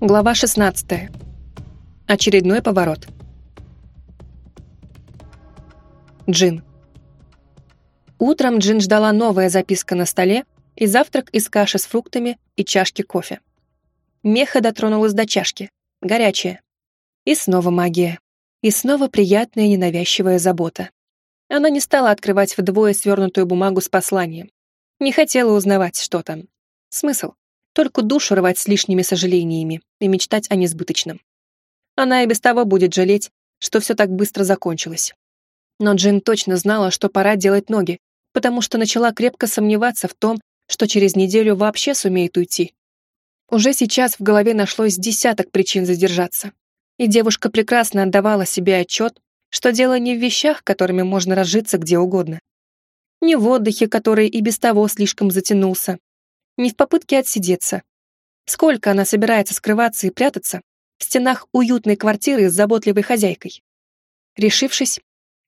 Глава 16. Очередной поворот. Джин. Утром Джин ждала новая записка на столе и завтрак из каши с фруктами и чашки кофе. Меха дотронулась до чашки, горячая. И снова магия. И снова приятная ненавязчивая забота. Она не стала открывать вдвое свернутую бумагу с посланием. Не хотела узнавать, что там. Смысл? Только душу рвать с лишними сожалениями и мечтать о несбыточном. Она и без того будет жалеть, что все так быстро закончилось. Но Джин точно знала, что пора делать ноги, потому что начала крепко сомневаться в том, что через неделю вообще сумеет уйти. Уже сейчас в голове нашлось десяток причин задержаться, и девушка прекрасно отдавала себе отчет, что дело не в вещах, которыми можно разжиться где угодно. Не в отдыхе, который и без того слишком затянулся, не в попытке отсидеться. Сколько она собирается скрываться и прятаться в стенах уютной квартиры с заботливой хозяйкой? Решившись,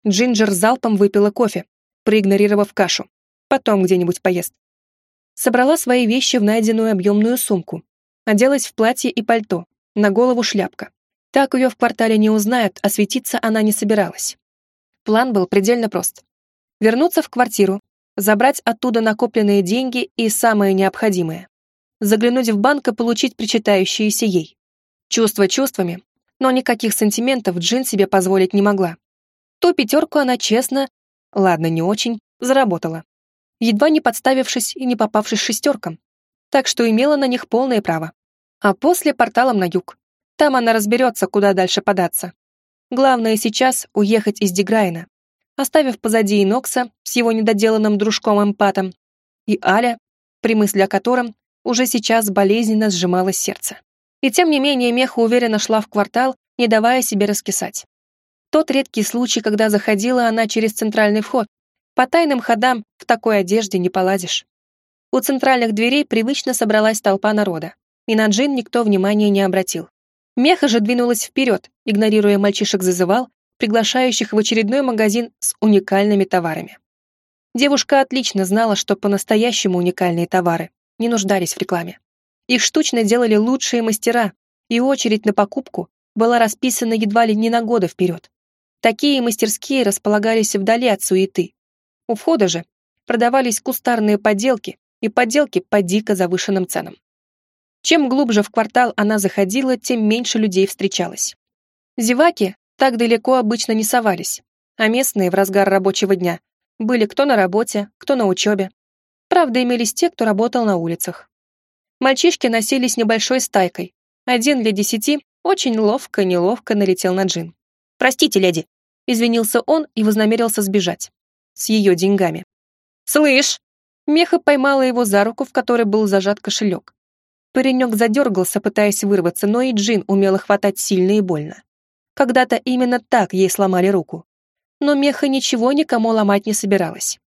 Джинджер залпом выпила кофе, проигнорировав кашу. Потом где-нибудь поест. Собрала свои вещи в найденную объемную сумку. Оделась в платье и пальто, на голову шляпка. Так ее в квартале не узнают, а светиться она не собиралась. План был предельно прост. Вернуться в квартиру, забрать оттуда накопленные деньги и самое необходимое. Заглянуть в банк и получить причитающиеся ей. Чувства чувствами, но никаких сантиментов Джин себе позволить не могла. Ту пятерку она честно, ладно, не очень, заработала. Едва не подставившись и не попавшись шестеркам. Так что имела на них полное право. А после порталом на юг. Там она разберется, куда дальше податься. Главное сейчас уехать из Деграйна, оставив позади Инокса с его недоделанным дружком-эмпатом, и Аля, при мысли о котором уже сейчас болезненно сжималось сердце. И тем не менее Меха уверенно шла в квартал, не давая себе раскисать. Тот редкий случай, когда заходила она через центральный вход. По тайным ходам в такой одежде не поладишь. У центральных дверей привычно собралась толпа народа, и на Джин никто внимания не обратил. Меха же двинулась вперед, игнорируя мальчишек-зазывал, приглашающих в очередной магазин с уникальными товарами. Девушка отлично знала, что по-настоящему уникальные товары не нуждались в рекламе. Их штучно делали лучшие мастера, и очередь на покупку была расписана едва ли не на годы вперед. Такие мастерские располагались вдали от суеты. У входа же продавались кустарные подделки и подделки по дико завышенным ценам. Чем глубже в квартал она заходила, тем меньше людей встречалось. Зеваки так далеко обычно не совались, а местные в разгар рабочего дня были кто на работе, кто на учебе. Правда, имелись те, кто работал на улицах. Мальчишки носились небольшой стайкой. Один для десяти очень ловко-неловко налетел на Джин. «Простите, леди», — извинился он и вознамерился сбежать. С ее деньгами. «Слышь!» Меха поймала его за руку, в которой был зажат кошелек. Паренек задергался, пытаясь вырваться, но и Джин умела хватать сильно и больно. Когда-то именно так ей сломали руку. Но Меха ничего никому ломать не собиралась.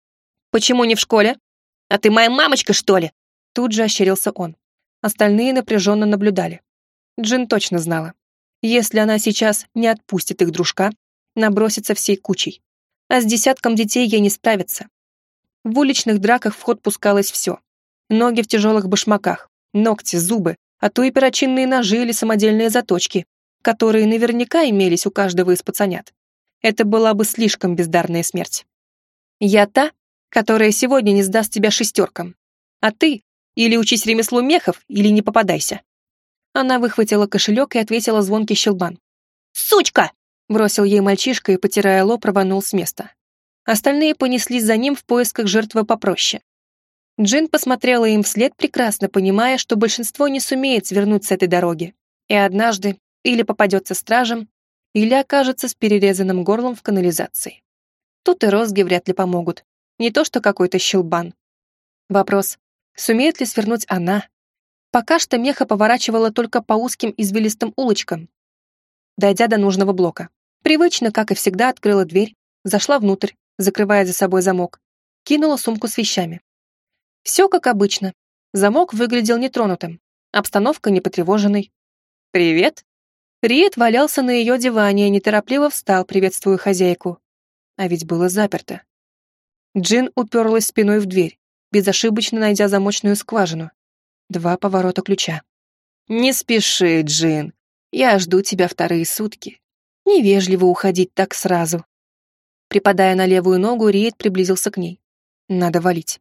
«Почему не в школе? А ты моя мамочка, что ли?» Тут же ощерился он. Остальные напряженно наблюдали. Джин точно знала. Если она сейчас не отпустит их дружка, набросится всей кучей. А с десятком детей ей не справиться. В уличных драках в ход пускалось все. Ноги в тяжелых башмаках, ногти, зубы, а то и перочинные ножи или самодельные заточки, которые наверняка имелись у каждого из пацанят. Это была бы слишком бездарная смерть. Я та, которая сегодня не сдаст тебя шестеркам. А ты или учись ремеслу мехов, или не попадайся. Она выхватила кошелек и ответила звонкий щелбан. «Сучка!» — бросил ей мальчишка и, потирая лоб, рванул с места. Остальные понеслись за ним в поисках жертвы попроще. Джин посмотрела им вслед, прекрасно понимая, что большинство не сумеет свернуть с этой дороги. И однажды или попадется стражем, или окажется с перерезанным горлом в канализации. Тут и розги вряд ли помогут, не то что какой-то щелбан. Вопрос, сумеет ли свернуть она? Пока что меха поворачивала только по узким извилистым улочкам. Дойдя до нужного блока, привычно, как и всегда, открыла дверь, зашла внутрь, закрывая за собой замок, кинула сумку с вещами. Все как обычно. Замок выглядел нетронутым, обстановка непотревоженной. «Привет!» Риет валялся на ее диване и неторопливо встал, приветствуя хозяйку. А ведь было заперто. Джин уперлась спиной в дверь, безошибочно найдя замочную скважину. Два поворота ключа. «Не спеши, Джин. Я жду тебя вторые сутки. Невежливо уходить так сразу». Припадая на левую ногу, Риет приблизился к ней. Надо валить.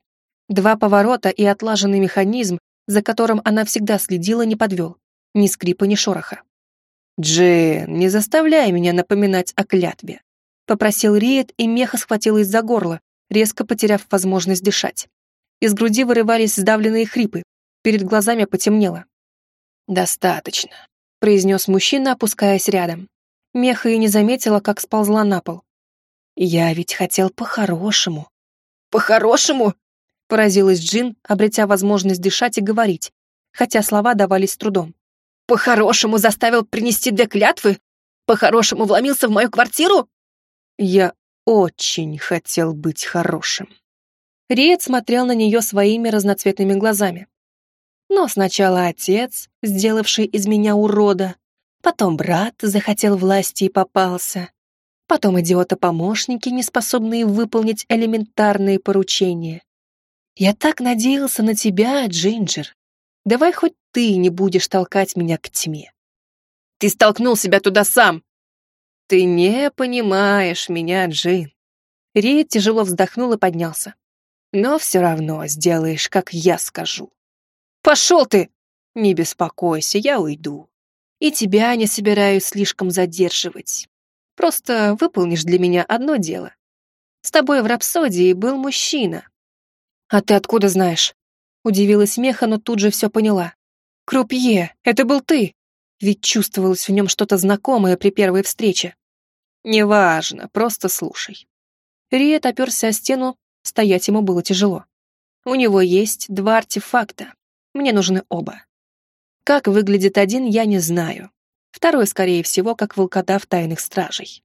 Два поворота и отлаженный механизм, за которым она всегда следила, не подвел. Ни скрипа, ни шороха. «Джин, не заставляй меня напоминать о клятве», — попросил Риет, и меха схватилась за горло, резко потеряв возможность дышать. Из груди вырывались сдавленные хрипы, перед глазами потемнело. «Достаточно», — произнес мужчина, опускаясь рядом. Меха и не заметила, как сползла на пол. «Я ведь хотел по-хорошему». «По-хорошему?» — поразилась Джин, обретя возможность дышать и говорить, хотя слова давались с трудом. «По-хорошему заставил принести две клятвы? По-хорошему вломился в мою квартиру?» «Я очень хотел быть хорошим». Риет смотрел на нее своими разноцветными глазами. Но сначала отец, сделавший из меня урода, потом брат захотел власти и попался, потом идиота-помощники, не способные выполнить элементарные поручения. Я так надеялся на тебя, Джинджер. Давай хоть ты не будешь толкать меня к тьме. Ты столкнул себя туда сам. Ты не понимаешь меня, Джин. Рид тяжело вздохнул и поднялся. Но все равно сделаешь, как я скажу. Пошел ты! Не беспокойся, я уйду. И тебя не собираюсь слишком задерживать. Просто выполнишь для меня одно дело. С тобой в рапсодии был мужчина. А ты откуда знаешь? Удивилась Меха, но тут же все поняла. Крупье, это был ты. Ведь чувствовалось в нем что-то знакомое при первой встрече. Неважно, просто слушай. Риет оперся о стену, стоять ему было тяжело. У него есть два артефакта, мне нужны оба. Как выглядит один, я не знаю. Второй, скорее всего, как волкодав тайных стражей.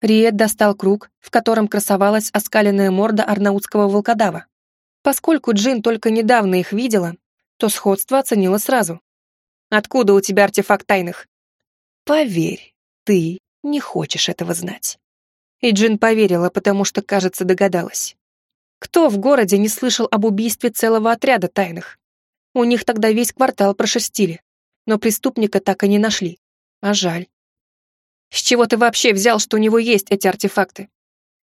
Риет достал круг, в котором красовалась оскаленная морда арнаутского волкодава. Поскольку Джин только недавно их видела, то сходство оценила сразу. «Откуда у тебя артефакт тайных?» «Поверь, ты не хочешь этого знать». И Джин поверила, потому что, кажется, догадалась. Кто в городе не слышал об убийстве целого отряда тайных? У них тогда весь квартал прошерстили, но преступника так и не нашли. А жаль. С чего ты вообще взял, что у него есть эти артефакты?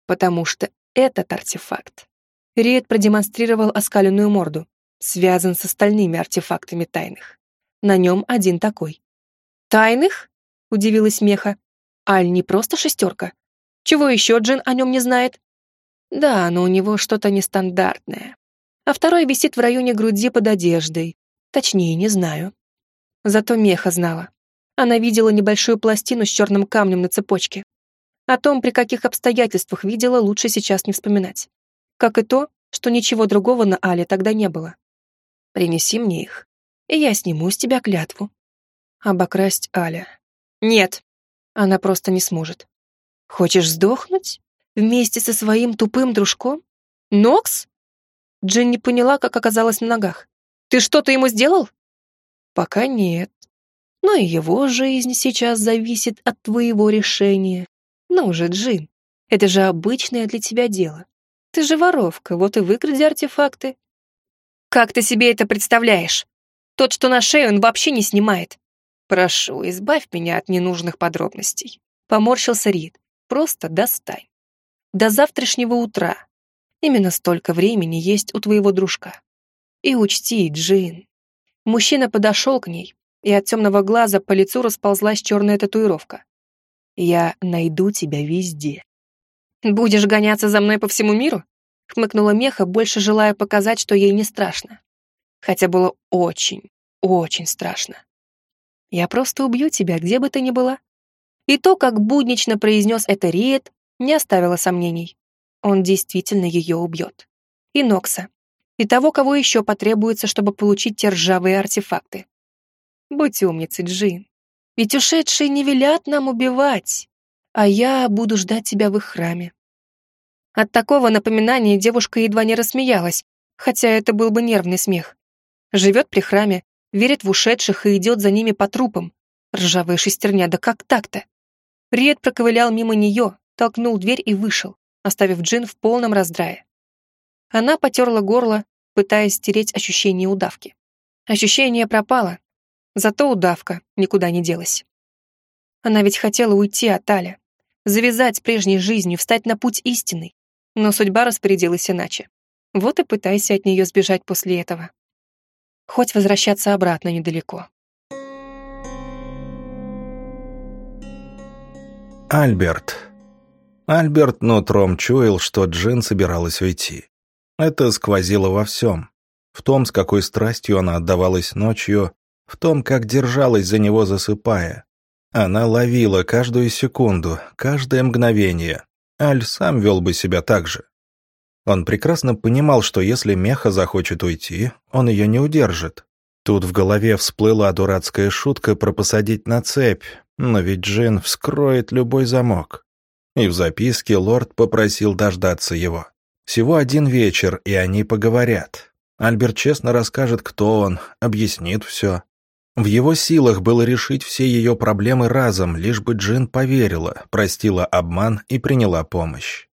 Потому что этот артефакт Риет продемонстрировал оскаленную морду, связан с остальными артефактами тайных. На нем один такой. «Тайных?» — удивилась Меха. «Аль не просто шестерка? Чего еще Джин о нем не знает?» «Да, но у него что-то нестандартное а второй висит в районе груди под одеждой. Точнее, не знаю. Зато Меха знала. Она видела небольшую пластину с черным камнем на цепочке. О том, при каких обстоятельствах видела, лучше сейчас не вспоминать. Как и то, что ничего другого на Але тогда не было. Принеси мне их, и я сниму с тебя клятву. Обокрасть Аля. Нет, она просто не сможет. Хочешь сдохнуть? Вместе со своим тупым дружком? Нокс? Джин не поняла, как оказалась на ногах. «Ты что-то ему сделал?» «Пока нет. Но и его жизнь сейчас зависит от твоего решения. Ну же, Джин, это же обычное для тебя дело. Ты же воровка, вот и выкради артефакты». «Как ты себе это представляешь? Тот, что на шею, он вообще не снимает». «Прошу, избавь меня от ненужных подробностей», — поморщился Рид. «Просто достань. До завтрашнего утра Именно столько времени есть у твоего дружка. И учти, Джин. Мужчина подошел к ней, и от темного глаза по лицу расползлась черная татуировка. Я найду тебя везде. Будешь гоняться за мной по всему миру? Хмыкнула Меха, больше желая показать, что ей не страшно. Хотя было очень, очень страшно. Я просто убью тебя, где бы ты ни была. И то, как буднично произнес это Риет, не оставило сомнений. Он действительно ее убьет. И Нокса. И того, кого еще потребуется, чтобы получить те ржавые артефакты. Будь умницей, Джин. Ведь ушедшие не велят нам убивать, а я буду ждать тебя в их храме. От такого напоминания девушка едва не рассмеялась, хотя это был бы нервный смех. Живет при храме, верит в ушедших и идет за ними по трупам. Ржавая шестерня, да как так-то? Риет проковылял мимо нее, толкнул дверь и вышел оставив Джин в полном раздрае. Она потерла горло, пытаясь стереть ощущение удавки. Ощущение пропало, Зато удавка никуда не делась. Она ведь хотела уйти от Аля, завязать с прежней жизнью, встать на путь истинный. Но судьба распорядилась иначе. Вот и пытайся от нее сбежать после этого. Хоть возвращаться обратно недалеко. Альберт. Альберт нутром чуял, что Джин собиралась уйти. Это сквозило во всем. В том, с какой страстью она отдавалась ночью, в том, как держалась за него, засыпая. Она ловила каждую секунду, каждое мгновение. Аль сам вел бы себя так же. Он прекрасно понимал, что если Меха захочет уйти, он ее не удержит. Тут в голове всплыла дурацкая шутка про посадить на цепь, но ведь Джин вскроет любой замок. И в записке лорд попросил дождаться его. Всего один вечер, и они поговорят. Альберт честно расскажет, кто он, объяснит все. В его силах было решить все ее проблемы разом, лишь бы Джин поверила, простила обман и приняла помощь.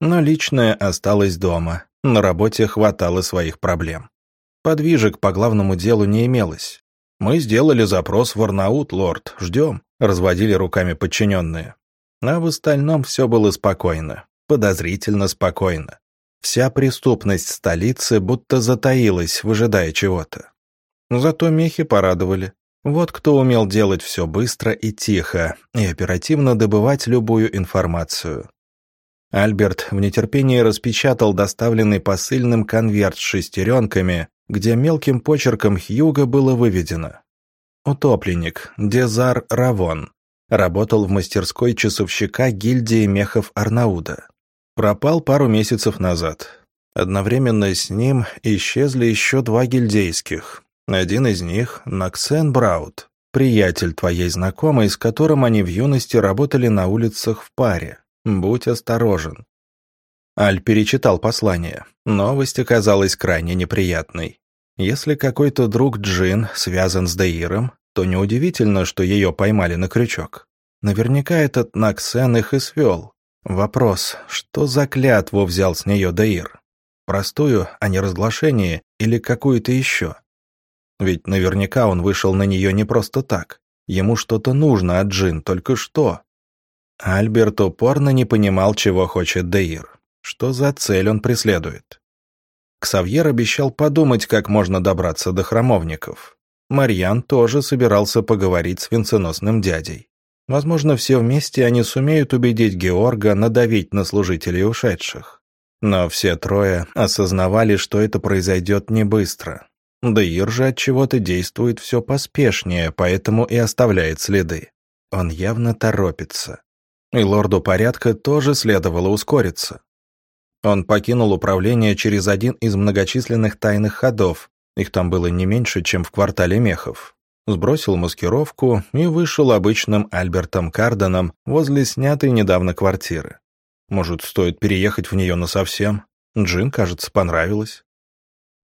Но личное осталось дома, на работе хватало своих проблем. Подвижек по главному делу не имелось. «Мы сделали запрос в Арнаут, лорд, ждем», — разводили руками подчиненные. А в остальном все было спокойно, подозрительно спокойно. Вся преступность столицы будто затаилась, выжидая чего-то. Зато мехи порадовали. Вот кто умел делать все быстро и тихо, и оперативно добывать любую информацию. Альберт в нетерпении распечатал доставленный посыльным конверт с шестеренками, где мелким почерком Хьюга было выведено. Утопленник, Дезар Равон. Работал в мастерской часовщика гильдии мехов Арнауда. Пропал пару месяцев назад. Одновременно с ним исчезли еще два гильдейских. Один из них — Наксен Браут, приятель твоей знакомой, с которым они в юности работали на улицах в паре. Будь осторожен. Аль перечитал послание. Новость оказалась крайне неприятной. Если какой-то друг Джин связан с Деиром, то неудивительно, что ее поймали на крючок. Наверняка этот Наксен их и свел. Вопрос, что за клятву взял с нее Деир? Простую, а не разглашение, или какую-то еще? Ведь наверняка он вышел на нее не просто так. Ему что-то нужно от Джин, только что. Альберт упорно не понимал, чего хочет Деир. Что за цель он преследует? Ксавьер обещал подумать, как можно добраться до храмовников. Марьян тоже собирался поговорить с венценосным дядей. Возможно, все вместе они сумеют убедить Георга надавить на служителей ушедших. Но все трое осознавали, что это произойдет не быстро. Деир же от чего-то действует все поспешнее, поэтому и оставляет следы. Он явно торопится. И лорду порядка тоже следовало ускориться. Он покинул управление через один из многочисленных тайных ходов, их там было не меньше, чем в квартале мехов. Сбросил маскировку и вышел обычным Альбертом Карденом возле снятой недавно квартиры. Может, стоит переехать в нее насовсем? Джин, кажется, понравилось.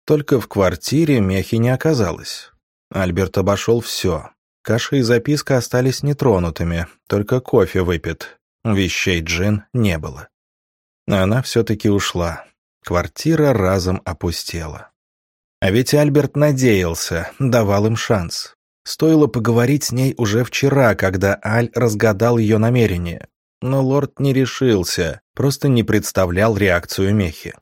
Только в квартире мехи не оказалось. Альберт обошел все, Каша и записка остались нетронутыми, только кофе выпит. Вещей Джин не было. Она все-таки ушла. Квартира разом опустела. А ведь Альберт надеялся, давал им шанс. Стоило поговорить с ней уже вчера, когда Аль разгадал ее намерение. Но лорд не решился, просто не представлял реакцию Мехи.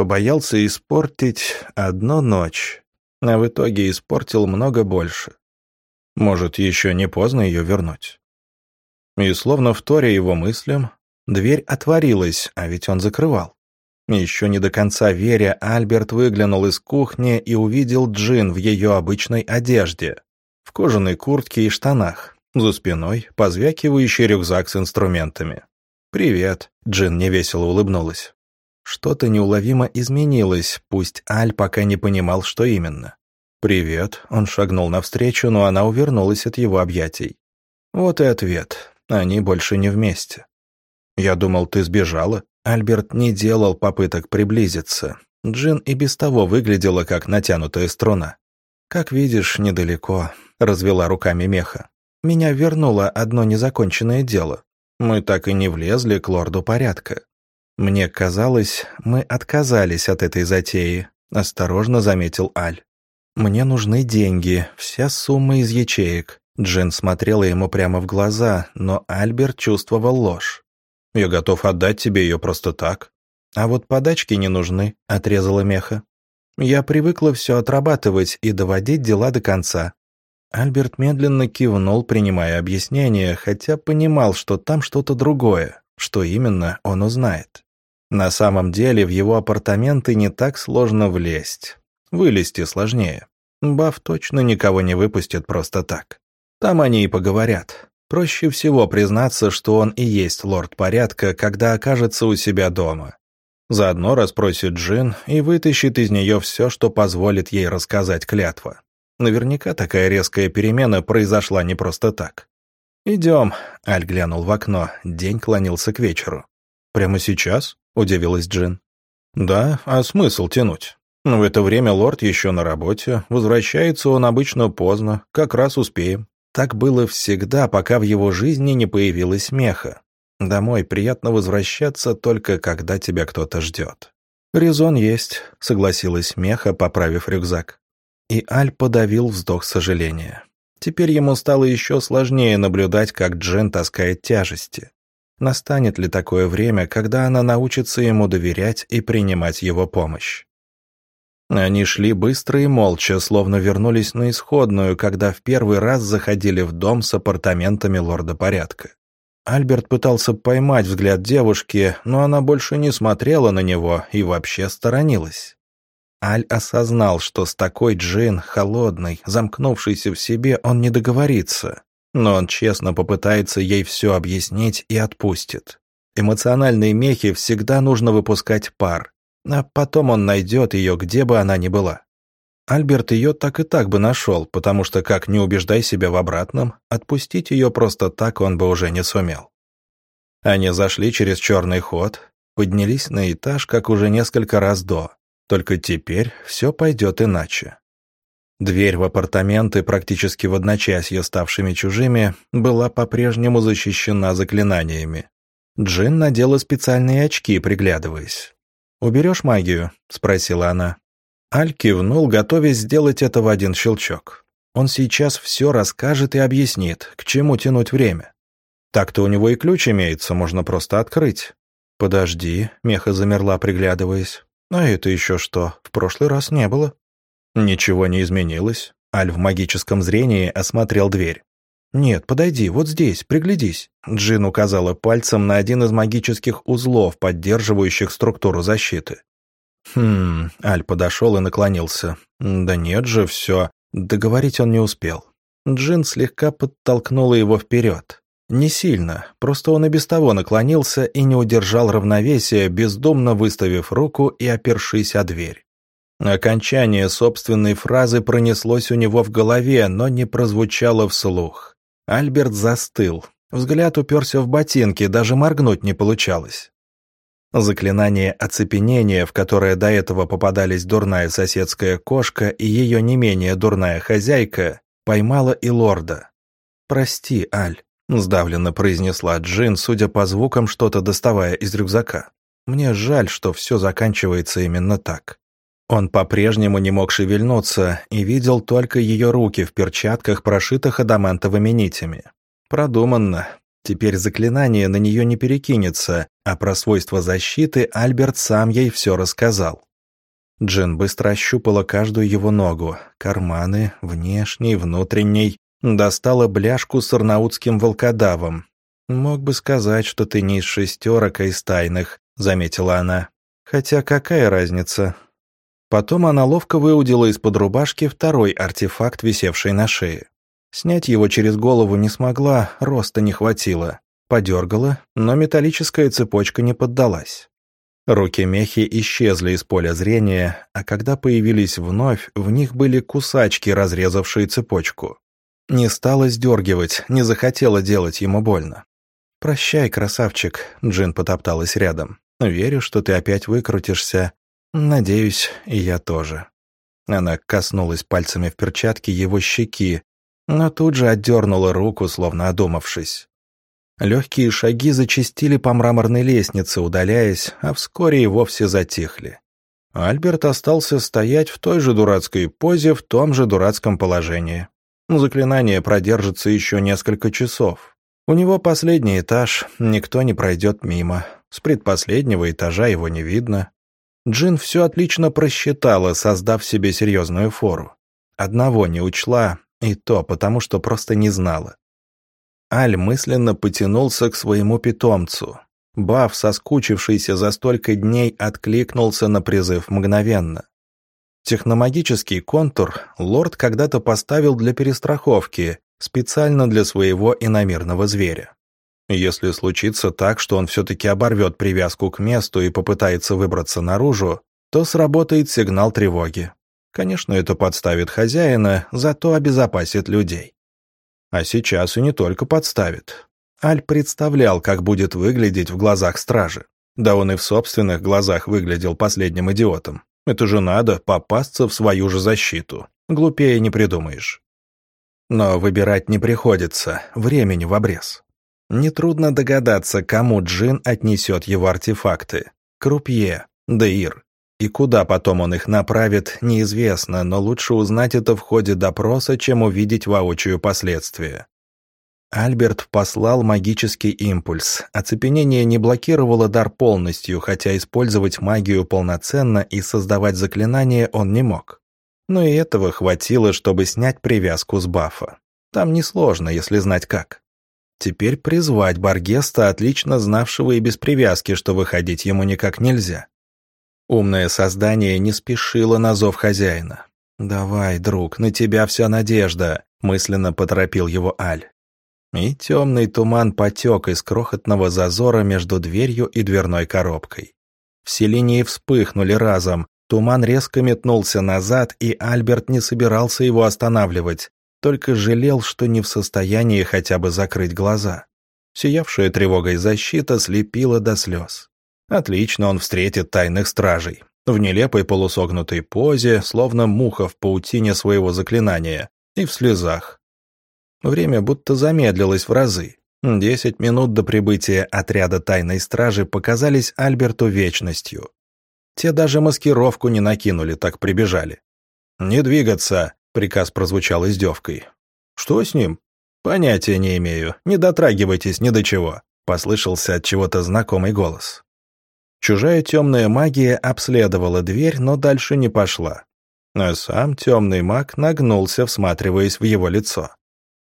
Побоялся испортить одну ночь, а в итоге испортил много больше. Может, еще не поздно ее вернуть. И словно вторя его мыслям, дверь отворилась, а ведь он закрывал. Еще не до конца веря, Альберт выглянул из кухни и увидел Джин в ее обычной одежде, в кожаной куртке и штанах, за спиной позвякивающий рюкзак с инструментами. «Привет», — Джин невесело улыбнулась. Что-то неуловимо изменилось, пусть Аль пока не понимал, что именно. «Привет», — он шагнул навстречу, но она увернулась от его объятий. Вот и ответ. Они больше не вместе. «Я думал, ты сбежала». Альберт не делал попыток приблизиться. Джин и без того выглядела, как натянутая струна. «Как видишь, недалеко», — развела руками меха. «Меня вернуло одно незаконченное дело. Мы так и не влезли к лорду порядка. Мне казалось, мы отказались от этой затеи», — осторожно заметил Аль. «Мне нужны деньги, вся сумма из ячеек». Джин смотрела ему прямо в глаза, но Альберт чувствовал ложь. «Я готов отдать тебе ее просто так». «А вот подачки не нужны», — отрезала Меха. «Я привыкла все отрабатывать и доводить дела до конца». Альберт медленно кивнул, принимая объяснение, хотя понимал, что там что-то другое, что именно он узнает. На самом деле в его апартаменты не так сложно влезть. Вылезти сложнее. Баф точно никого не выпустит просто так. Там они и поговорят. Проще всего признаться, что он и есть лорд порядка, когда окажется у себя дома. Заодно расспросит Джин и вытащит из нее все, что позволит ей рассказать клятва. Наверняка такая резкая перемена произошла не просто так. «Идем», — Аль глянул в окно, день клонился к вечеру. «Прямо сейчас?» — удивилась Джин. «Да, а смысл тянуть? В это время лорд еще на работе, возвращается он обычно поздно, как раз успеем. Так было всегда, пока в его жизни не появилась меха. Домой приятно возвращаться только когда тебя кто-то ждет. «Резон есть», — согласилась меха, поправив рюкзак. И Аль подавил вздох сожаления. Теперь ему стало еще сложнее наблюдать, как Джен таскает тяжести. Настанет ли такое время, когда она научится ему доверять и принимать его помощь? Они шли быстро и молча, словно вернулись на исходную, когда в первый раз заходили в дом с апартаментами лорда порядка. Альберт пытался поймать взгляд девушки, но она больше не смотрела на него и вообще сторонилась. Аль осознал, что с такой Джин, холодной, замкнувшейся в себе, он не договорится, но он честно попытается ей все объяснить и отпустит. Эмоциональные мехи всегда нужно выпускать пар, а потом он найдет ее, где бы она ни была. Альберт ее так и так бы нашел, потому что, как не убеждай себя в обратном, отпустить ее просто так он бы уже не сумел. Они зашли через черный ход, поднялись на этаж, как уже несколько раз до. Только теперь все пойдет иначе. Дверь в апартаменты, практически в одночасье ставшими чужими, была по-прежнему защищена заклинаниями. Джин надела специальные очки, приглядываясь. «Уберешь магию?» — спросила она. Аль кивнул, готовясь сделать это в один щелчок. Он сейчас все расскажет и объяснит, к чему тянуть время. Так-то у него и ключ имеется, можно просто открыть. «Подожди», — Меха замерла, приглядываясь. «А это еще что? В прошлый раз не было». Ничего не изменилось. Аль в магическом зрении осмотрел дверь. «Нет, подойди, вот здесь, приглядись». Джин указала пальцем на один из магических узлов, поддерживающих структуру защиты. «Хм...» — Аль подошел и наклонился. «Да нет же, все...» Договорить он не успел. Джин слегка подтолкнула его вперед. Не сильно, просто он и без того наклонился и не удержал равновесия, бездумно выставив руку и опершись о дверь. Окончание собственной фразы пронеслось у него в голове, но не прозвучало вслух. Альберт застыл. Взгляд уперся в ботинки, даже моргнуть не получалось. Заклинание оцепенения, в которое до этого попадались дурная соседская кошка и ее не менее дурная хозяйка, поймала и лорда. «Прости, Аль», — сдавленно произнесла Джин, судя по звукам, что-то доставая из рюкзака. «Мне жаль, что все заканчивается именно так». Он по-прежнему не мог шевельнуться и видел только ее руки в перчатках, прошитых адамантовыми нитями. Продуманно. Теперь заклинание на нее не перекинется, а про свойства защиты Альберт сам ей все рассказал. Джин быстро ощупала каждую его ногу, карманы, внешний, внутренний, достала бляшку с арнаутским волкодавом. «Мог бы сказать, что ты не из шестерок, а из тайных», — заметила она. «Хотя какая разница? Потом она ловко выудила из-под рубашки второй артефакт, висевший на шее. Снять его через голову не смогла, роста не хватило. Подергала, но металлическая цепочка не поддалась. Руки мехи исчезли из поля зрения, а когда появились вновь, в них были кусачки, разрезавшие цепочку. Не стала сдергивать, не захотела делать ему больно. «Прощай, красавчик», — Джин потопталась рядом. «Верю, что ты опять выкрутишься, «Надеюсь, и я тоже». Она коснулась пальцами в перчатке его щеки, но тут же отдернула руку, словно одумавшись. Легкие шаги зачастили по мраморной лестнице, удаляясь, а вскоре и вовсе затихли. Альберт остался стоять в той же дурацкой позе, в том же дурацком положении. Заклинание продержится еще несколько часов. У него последний этаж, никто не пройдет мимо. С предпоследнего этажа его не видно. Джин все отлично просчитала, создав себе серьезную фору. Одного не учла, и то потому, что просто не знала. Аль мысленно потянулся к своему питомцу. Баф, соскучившийся за столько дней, откликнулся на призыв мгновенно. Техномагический контур лорд когда-то поставил для перестраховки, специально для своего иномирного зверя. Если случится так, что он все-таки оборвет привязку к месту и попытается выбраться наружу, то сработает сигнал тревоги. Конечно, это подставит хозяина, зато обезопасит людей. А сейчас и не только подставит. Аль представлял, как будет выглядеть в глазах стражи. Да он и в собственных глазах выглядел последним идиотом. Это же надо попасться в свою же защиту. Глупее не придумаешь. Но выбирать не приходится, времени в обрез. Нетрудно догадаться, кому Джин отнесет его артефакты. Крупье, Деир. И куда потом он их направит, неизвестно, но лучше узнать это в ходе допроса, чем увидеть воочию последствия. Альберт послал магический импульс. Оцепенение не блокировало дар полностью, хотя использовать магию полноценно и создавать заклинание он не мог. Но и этого хватило, чтобы снять привязку с бафа. Там несложно, если знать как. Теперь призвать Баргеста, отлично знавшего и без привязки, что выходить ему никак нельзя. Умное создание не спешило на зов хозяина. «Давай, друг, на тебя вся надежда», — мысленно поторопил его Аль. И темный туман потек из крохотного зазора между дверью и дверной коробкой. Все линии вспыхнули разом, туман резко метнулся назад, и Альберт не собирался его останавливать, только жалел, что не в состоянии хотя бы закрыть глаза. Сиявшая тревогой защита слепила до слез. Отлично он встретит тайных стражей. В нелепой полусогнутой позе, словно муха в паутине своего заклинания, и в слезах. Время будто замедлилось в разы. Десять минут до прибытия отряда тайной стражи показались Альберту вечностью. Те даже маскировку не накинули, так прибежали. «Не двигаться!» — приказ прозвучал издевкой. «Что с ним?» «Понятия не имею. Не дотрагивайтесь ни до чего», — послышался от чего-то знакомый голос. Чужая темная магия обследовала дверь, но дальше не пошла. А сам темный маг нагнулся, всматриваясь в его лицо.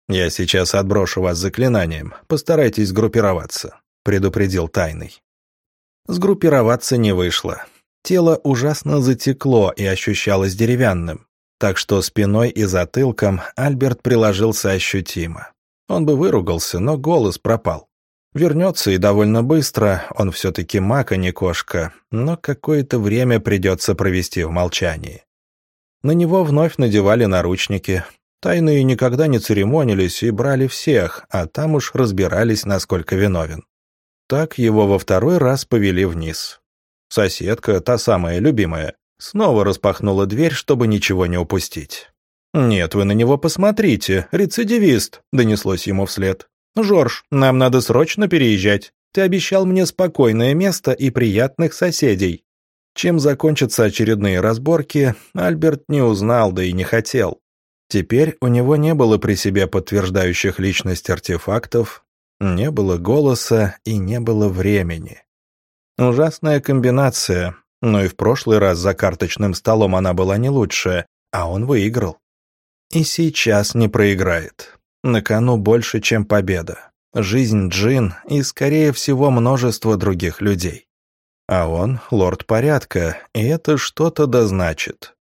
«Я сейчас отброшу вас заклинанием, постарайтесь сгруппироваться», — предупредил Тайный. Сгруппироваться не вышло. Тело ужасно затекло и ощущалось деревянным, так что спиной и затылком Альберт приложился ощутимо. Он бы выругался, но голос пропал. Вернется и довольно быстро, он все-таки маг, а не кошка, но какое-то время придется провести в молчании. На него вновь надевали наручники. Тайные никогда не церемонились и брали всех, а там уж разбирались, насколько виновен. Так его во второй раз повели вниз. Соседка, та самая любимая, снова распахнула дверь, чтобы ничего не упустить. «Нет, вы на него посмотрите, рецидивист», — донеслось ему вслед. «Жорж, нам надо срочно переезжать. Ты обещал мне спокойное место и приятных соседей». Чем закончатся очередные разборки, Альберт не узнал, да и не хотел. Теперь у него не было при себе подтверждающих личность артефактов, не было голоса и не было времени. Ужасная комбинация, но и в прошлый раз за карточным столом она была не лучше, а он выиграл. И сейчас не проиграет. На кону больше, чем победа. Жизнь Джин и, скорее всего, множество других людей. А он — лорд порядка, и это что-то дозначит.